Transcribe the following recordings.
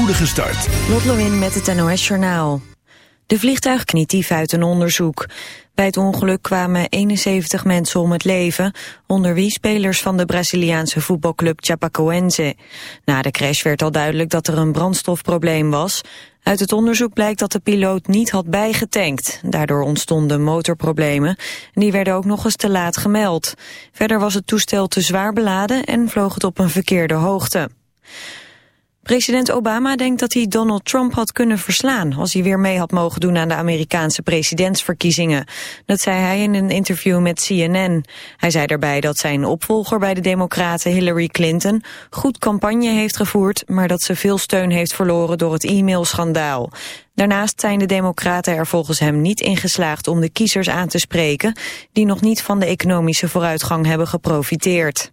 spoedige start. Met het NOS Journaal. De vliegtuig knietief uit een onderzoek. Bij het ongeluk kwamen 71 mensen om het leven, onder wie spelers van de Braziliaanse voetbalclub Chapecoense. Na de crash werd al duidelijk dat er een brandstofprobleem was. Uit het onderzoek blijkt dat de piloot niet had bijgetankt. Daardoor ontstonden motorproblemen. Die werden ook nog eens te laat gemeld. Verder was het toestel te zwaar beladen en vloog het op een verkeerde hoogte. President Obama denkt dat hij Donald Trump had kunnen verslaan als hij weer mee had mogen doen aan de Amerikaanse presidentsverkiezingen. Dat zei hij in een interview met CNN. Hij zei daarbij dat zijn opvolger bij de democraten Hillary Clinton goed campagne heeft gevoerd, maar dat ze veel steun heeft verloren door het e-mailschandaal. Daarnaast zijn de democraten er volgens hem niet in geslaagd om de kiezers aan te spreken die nog niet van de economische vooruitgang hebben geprofiteerd.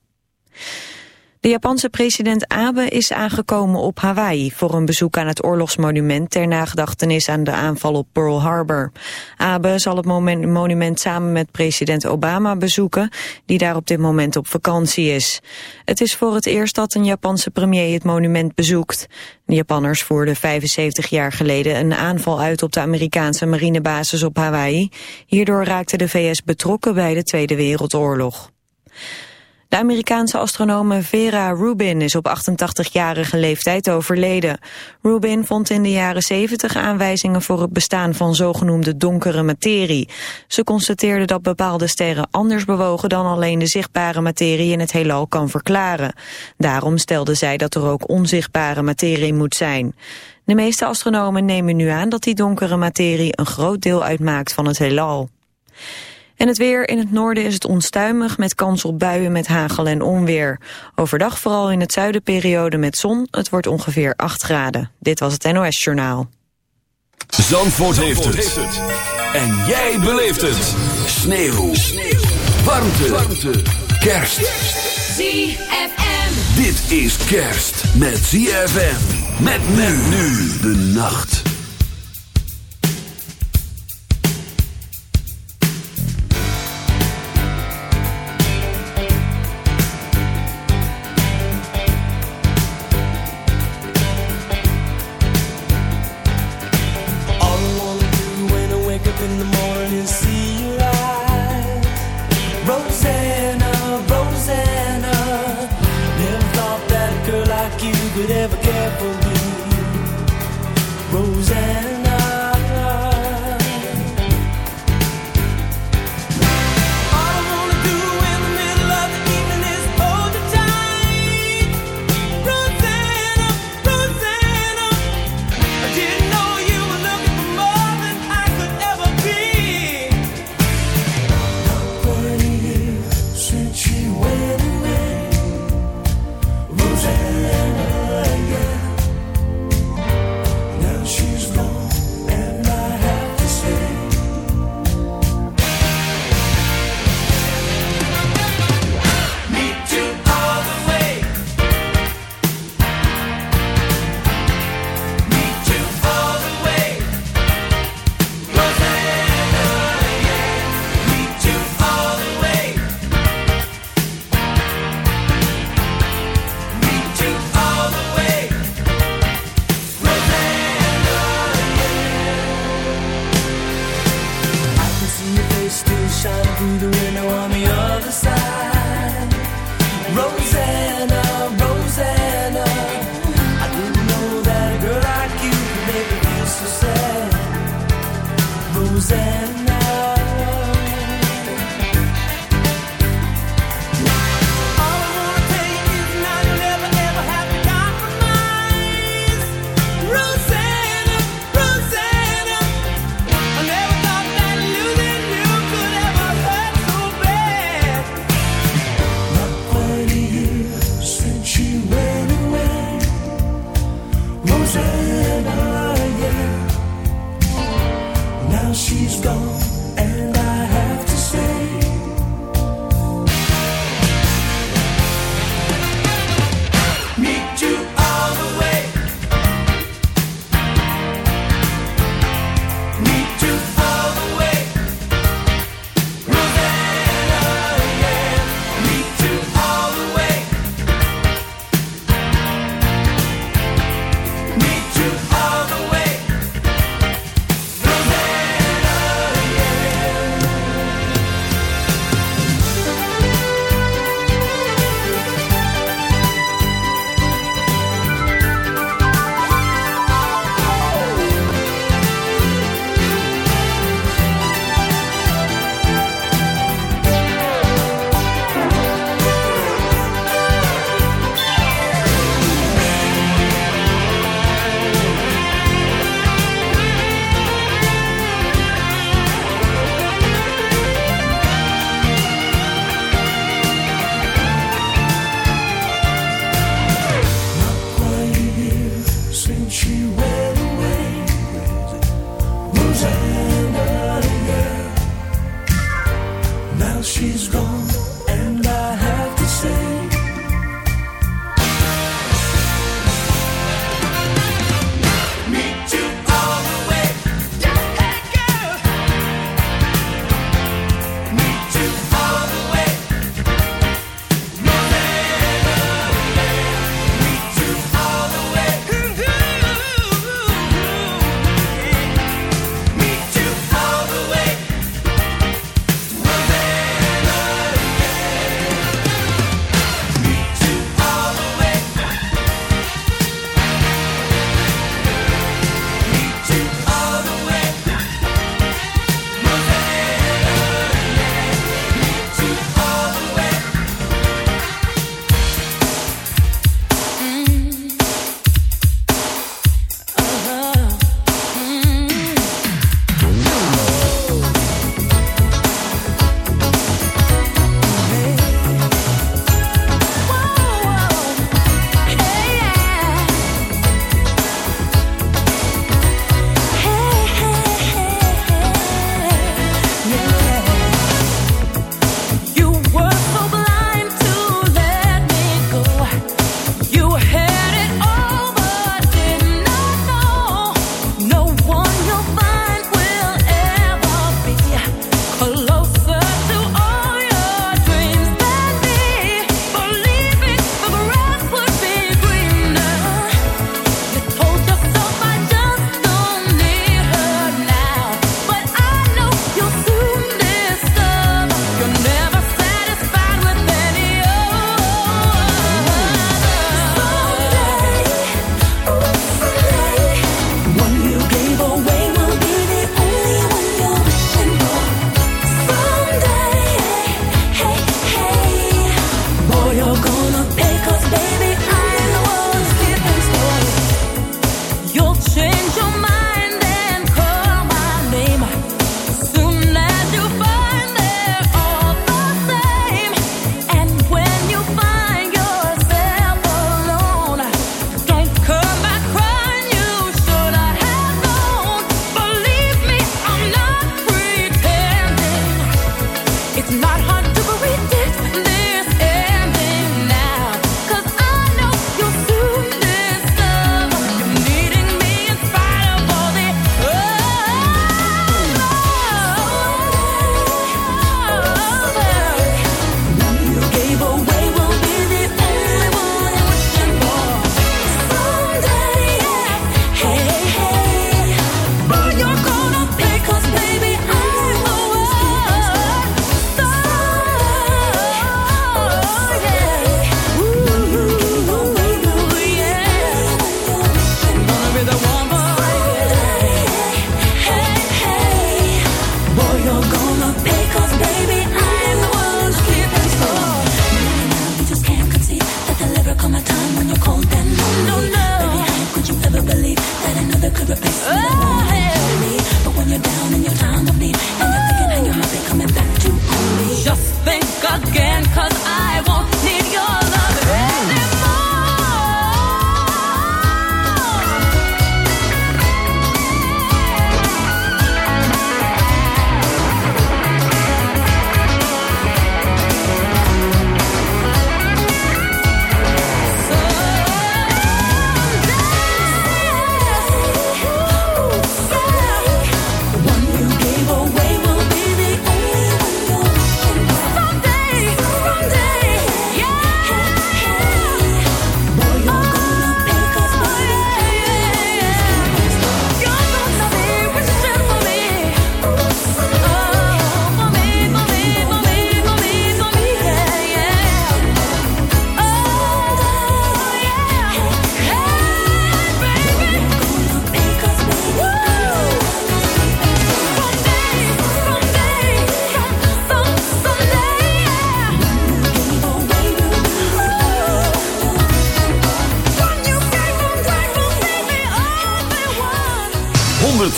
De Japanse president Abe is aangekomen op Hawaii voor een bezoek aan het oorlogsmonument ter nagedachtenis aan de aanval op Pearl Harbor. Abe zal het monument samen met president Obama bezoeken, die daar op dit moment op vakantie is. Het is voor het eerst dat een Japanse premier het monument bezoekt. De Japanners voerden 75 jaar geleden een aanval uit op de Amerikaanse marinebasis op Hawaii. Hierdoor raakte de VS betrokken bij de Tweede Wereldoorlog. De Amerikaanse astronome Vera Rubin is op 88-jarige leeftijd overleden. Rubin vond in de jaren 70 aanwijzingen voor het bestaan van zogenoemde donkere materie. Ze constateerde dat bepaalde sterren anders bewogen dan alleen de zichtbare materie in het heelal kan verklaren. Daarom stelde zij dat er ook onzichtbare materie moet zijn. De meeste astronomen nemen nu aan dat die donkere materie een groot deel uitmaakt van het heelal. En het weer in het noorden is het onstuimig met kans op buien met hagel en onweer. Overdag vooral in het zuiden periode met zon. Het wordt ongeveer 8 graden. Dit was het NOS Journaal. Zandvoort, heeft, het. En jij beleeft het. Sneeuw. Sneeuw. Warmte. Warmte. Kerst. ZFM. Dit is kerst met ZFM. Met men nu de nacht. Me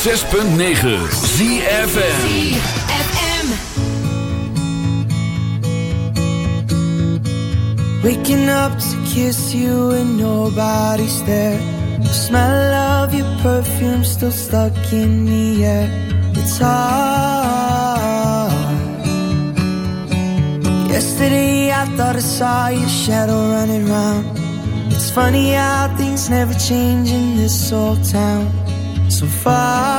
106.9 ZFM Waking up to kiss you and nobody's there The smell of your perfume still stuck in the air. It's hard. Yesterday I thought I saw your shadow running round. It's funny how things never change in this old town. So far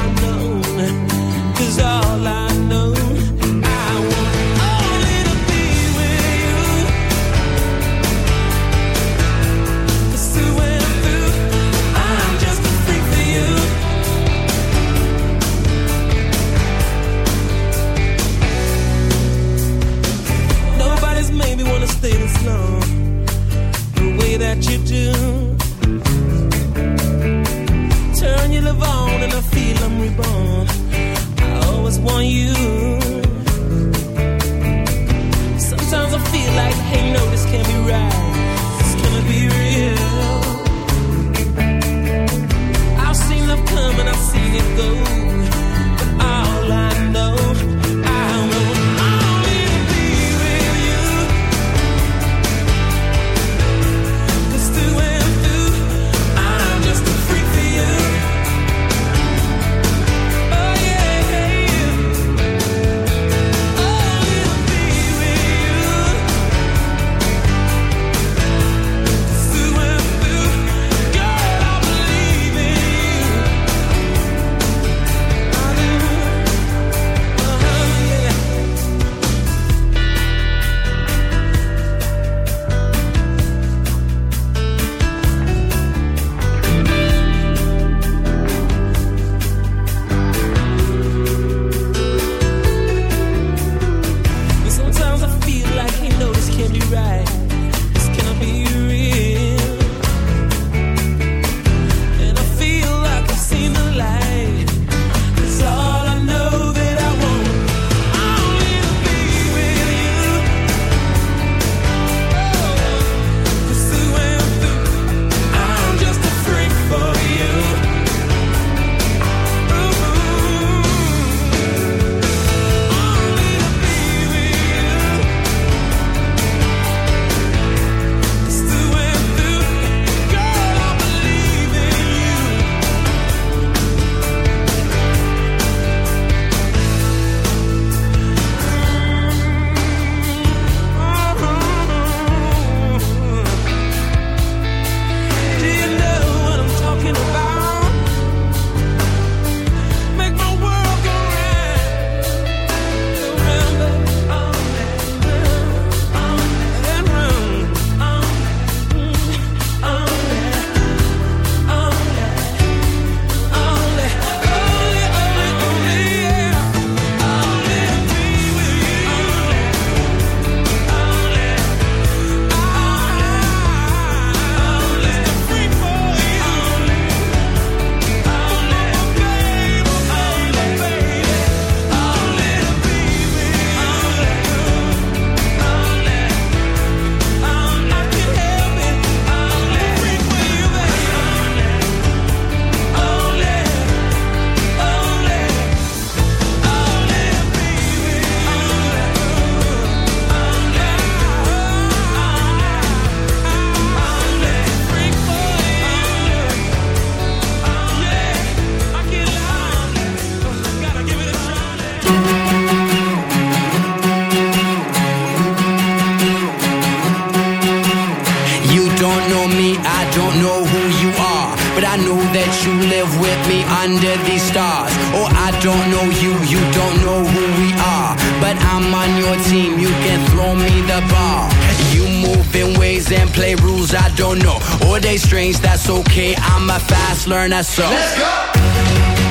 Or they strange, that's okay. I'm a fast learner, so let's go.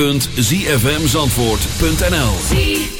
www.zfmzandvoort.nl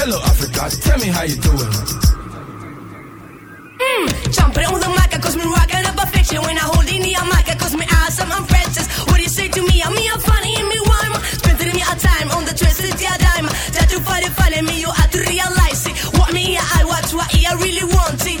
Hello, Africa, tell me how you doing. Mm, jumping on the mic, cause me rockin' up a fiction. When I hold in the mic, cause me awesome, I'm Francis. What do you say to me? I'm me, I'm funny, and me rhyme. Spending me a time on the twisted yeah dime. That you find it funny, me, you have to realize it. What me, I watch, what I really want it.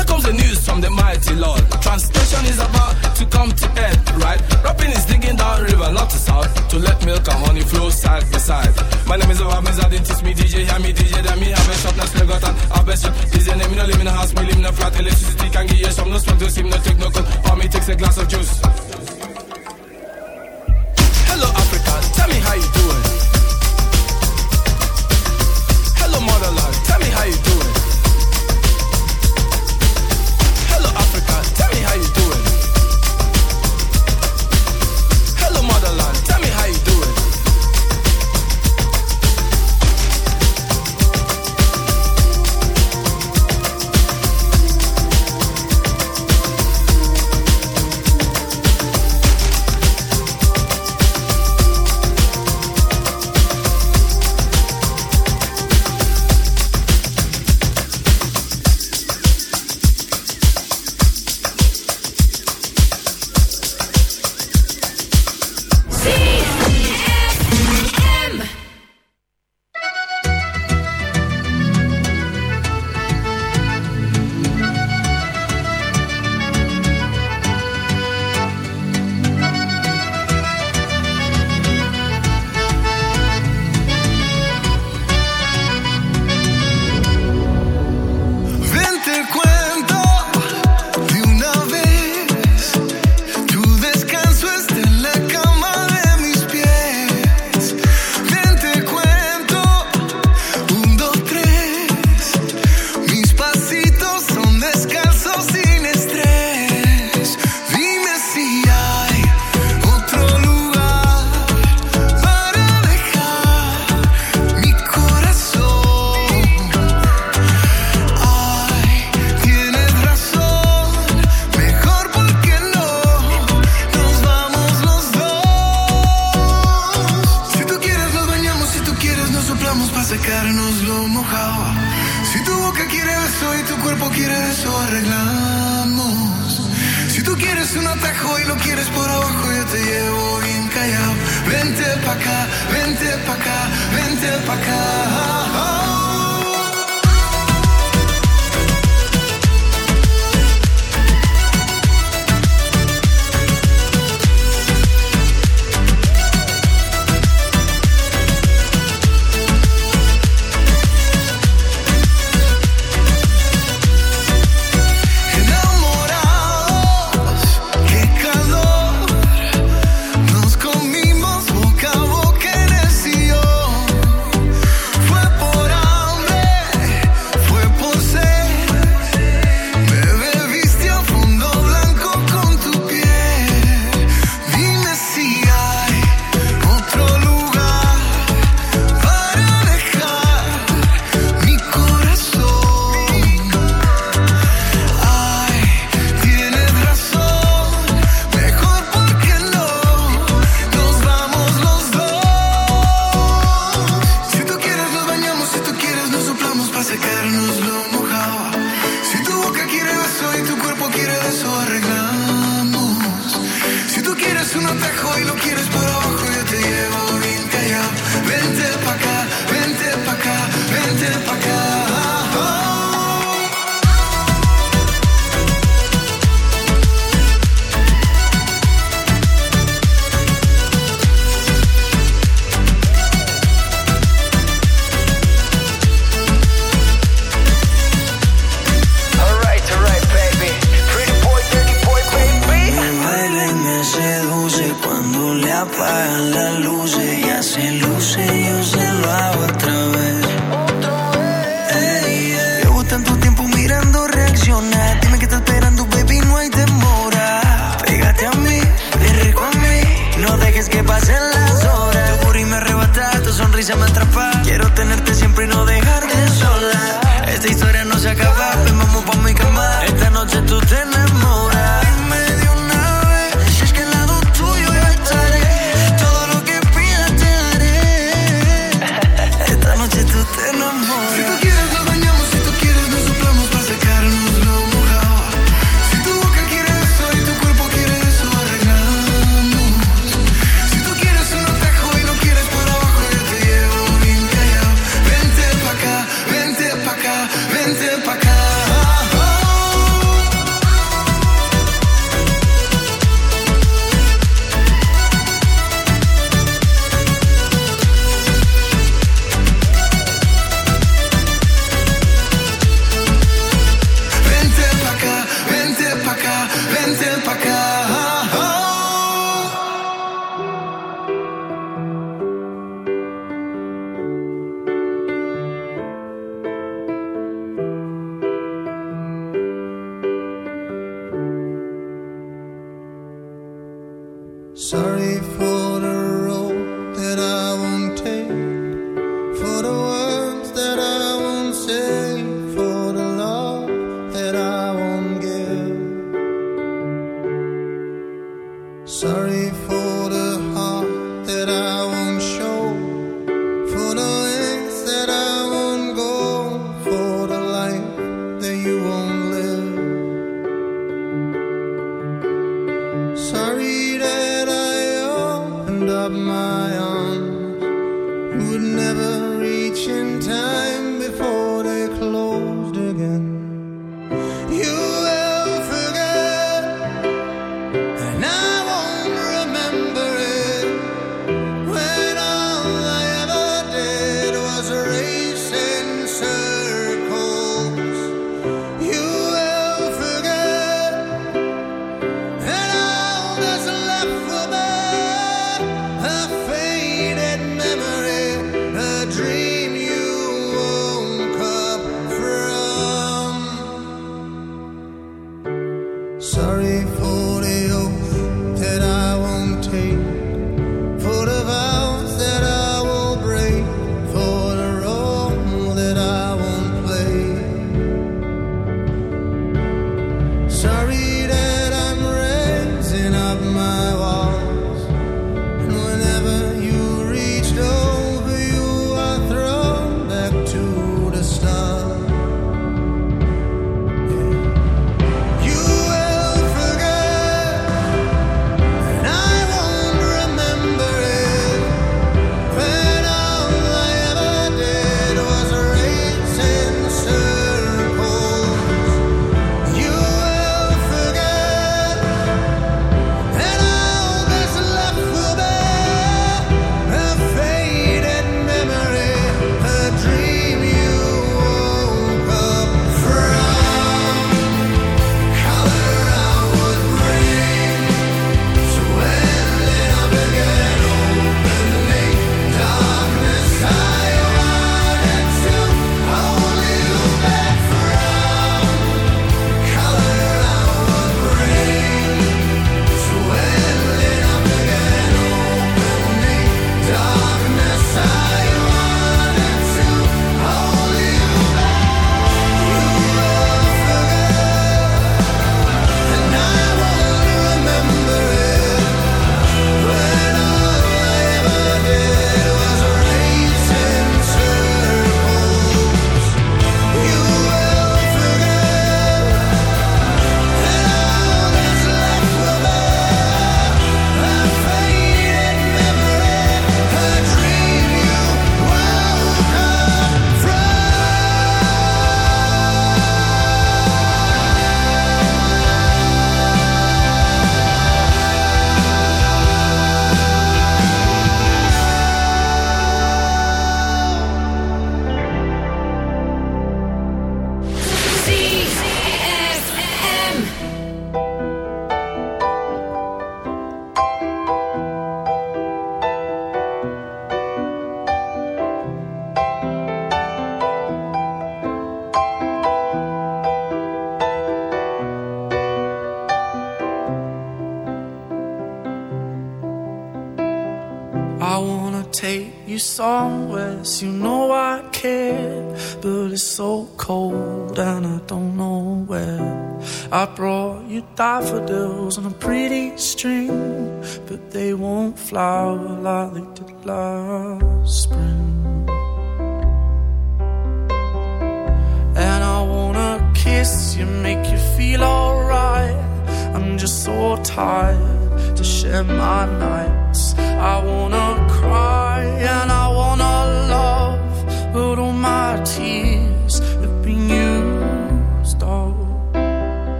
Here comes the news from the mighty Lord. Translation is about to come to end, right? Rapping is digging down river, not to south, to let milk and honey flow side by side. My name is Obama, didn't teach me DJ, hear me DJ, then me have a shop, now slug got and have a shop. DJ name, me no live in a house, me live in a flat, electricity can give you some, no smoke, no steam, no take no cold, or me takes a glass of juice. Hello Africa, tell me how you doing.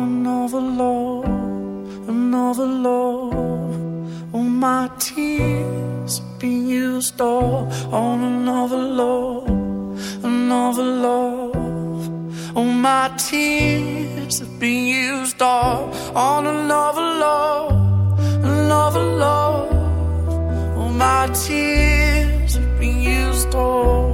Another love, another love. All my tears used up on another love, another love. All my tears have been used up on another love another love. All my tears have been used all.